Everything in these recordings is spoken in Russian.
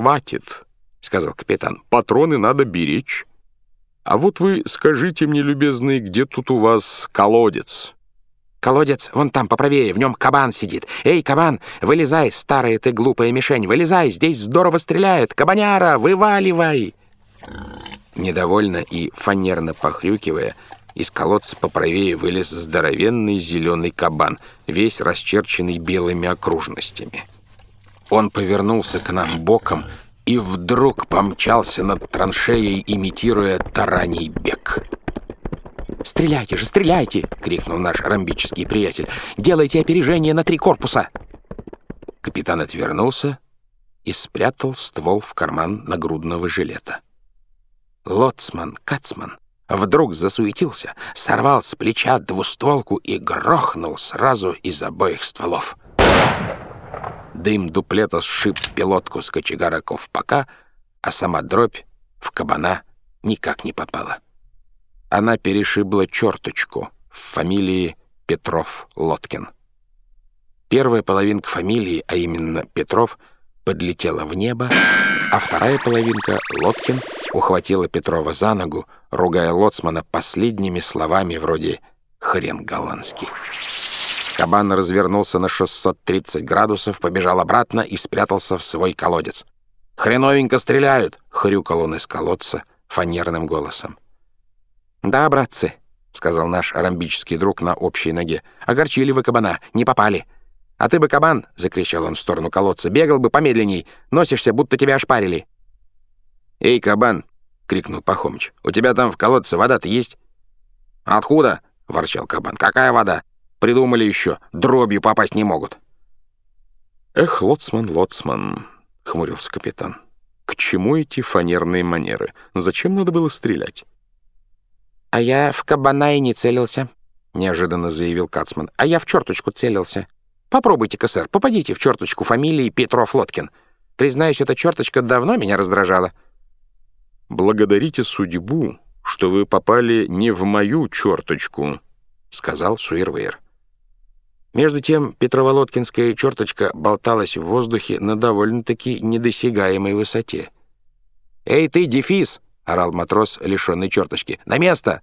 хватит», — сказал капитан. «Патроны надо беречь. А вот вы скажите мне, любезный, где тут у вас колодец?» «Колодец вон там, поправее, в нем кабан сидит. Эй, кабан, вылезай, старая ты глупая мишень, вылезай, здесь здорово стреляют. Кабаняра, вываливай!» Недовольно и фанерно похрюкивая, из колодца поправее вылез здоровенный зеленый кабан, весь расчерченный белыми окружностями. Он повернулся к нам боком и вдруг помчался над траншеей, имитируя тараний бег. «Стреляйте же, стреляйте!» — крикнул наш ромбический приятель. «Делайте опережение на три корпуса!» Капитан отвернулся и спрятал ствол в карман нагрудного жилета. Лоцман Кацман вдруг засуетился, сорвал с плеча двустволку и грохнул сразу из обоих стволов. Дым дуплета сшиб пилотку с кочегара ковпака, а сама дробь в кабана никак не попала. Она перешибла черточку в фамилии Петров-Лоткин. Первая половинка фамилии, а именно Петров, подлетела в небо, а вторая половинка, Лоткин, ухватила Петрова за ногу, ругая лоцмана последними словами вроде «хрен голландский». Кабан развернулся на 630 градусов, побежал обратно и спрятался в свой колодец. «Хреновенько стреляют!» — хрюкал он из колодца фанерным голосом. «Да, братцы», — сказал наш арамбический друг на общей ноге, — «огорчили вы кабана, не попали». «А ты бы, кабан!» — закричал он в сторону колодца. «Бегал бы помедленней! Носишься, будто тебя ошпарили!» «Эй, кабан!» — крикнул Пахомыч. «У тебя там в колодце вода-то есть?» «Откуда?» — ворчал кабан. «Какая вода? Придумали еще. Дробью попасть не могут». «Эх, лоцман, лоцман!» — хмурился капитан. «К чему эти фанерные манеры? Зачем надо было стрелять?» «А я в кабана и не целился», — неожиданно заявил Кацман. «А я в черточку целился. Попробуйте-ка, сэр, попадите в черточку фамилии Петров-Лоткин. Признаюсь, эта черточка давно меня раздражала». «Благодарите судьбу, что вы попали не в мою черточку», — сказал Суирвейр. Между тем Петроволоткинская черточка болталась в воздухе на довольно-таки недосягаемой высоте. «Эй ты, дефис!» — орал матрос, лишенный черточки. «На место!»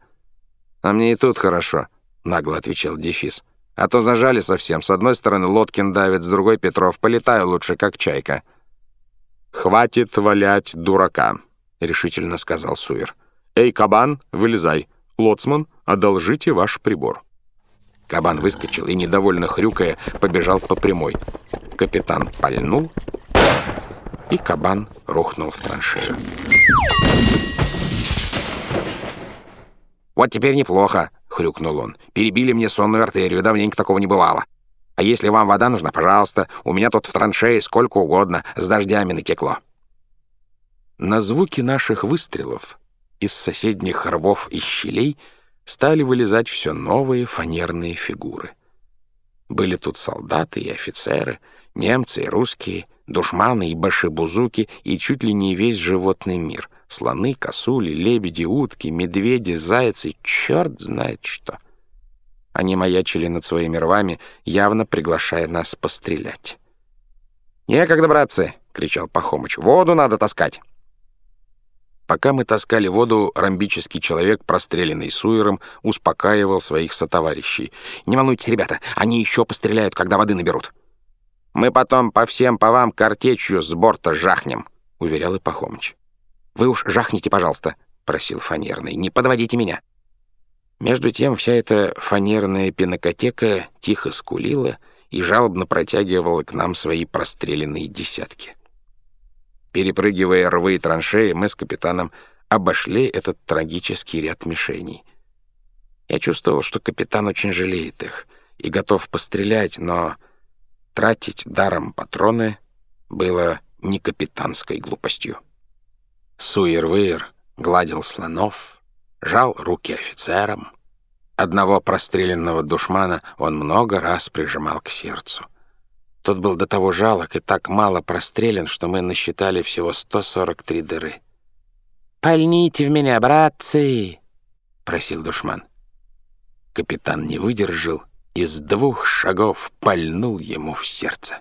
«А мне и тут хорошо», — нагло отвечал дефис. А то зажали совсем. С одной стороны Лоткин давит, с другой Петров. Полетаю лучше, как чайка». «Хватит валять дурака», — решительно сказал Суир. «Эй, кабан, вылезай. Лоцман, одолжите ваш прибор». Кабан выскочил и, недовольно хрюкая, побежал по прямой. Капитан пальнул, и кабан рухнул в траншею. «Вот теперь неплохо», — хрюкнул он. «Перебили мне сонную артерию, давненько такого не бывало. А если вам вода нужна, пожалуйста, у меня тут в траншее сколько угодно, с дождями натекло». На звуки наших выстрелов из соседних рвов и щелей стали вылезать все новые фанерные фигуры. Были тут солдаты и офицеры, немцы и русские, душманы и башибузуки, и чуть ли не весь животный мир — Слоны, косули, лебеди, утки, медведи, зайцы, черт знает что. Они маячили над своими рвами, явно приглашая нас пострелять. «Некогда, братцы!» — кричал Пахомыч. «Воду надо таскать!» Пока мы таскали воду, ромбический человек, простреленный суером, успокаивал своих сотоварищей. «Не волнуйтесь, ребята, они еще постреляют, когда воды наберут». «Мы потом по всем по вам картечью с борта жахнем», — уверял и. «Вы уж жахните, пожалуйста», — просил фанерный, — «не подводите меня». Между тем вся эта фанерная пинокотека тихо скулила и жалобно протягивала к нам свои простреленные десятки. Перепрыгивая рвы и траншеи, мы с капитаном обошли этот трагический ряд мишеней. Я чувствовал, что капитан очень жалеет их и готов пострелять, но тратить даром патроны было не капитанской глупостью. Суервейр гладил слонов, жал руки офицерам. Одного простреленного душмана он много раз прижимал к сердцу. Тот был до того жалок и так мало прострелен, что мы насчитали всего 143 дыры. «Пальните в меня, братцы!» — просил душман. Капитан не выдержал и с двух шагов пальнул ему в сердце.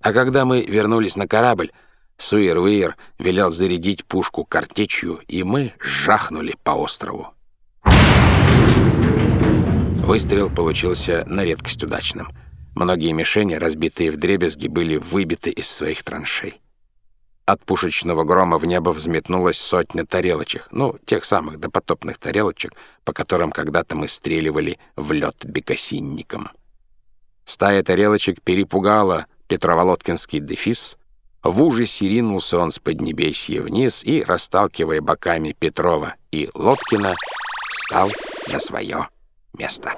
А когда мы вернулись на корабль, Суир-Уир велел зарядить пушку картечью, и мы жахнули по острову. Выстрел получился на редкость удачным. Многие мишени, разбитые в дребезги, были выбиты из своих траншей. От пушечного грома в небо взметнулась сотня тарелочек, ну, тех самых допотопных тарелочек, по которым когда-то мы стреливали в лед бекосинником. Стая тарелочек перепугала Петроволодкинский дефис. В ужасе ринулся он с поднебесья вниз и, расталкивая боками Петрова и Лоткина, встал на свое место.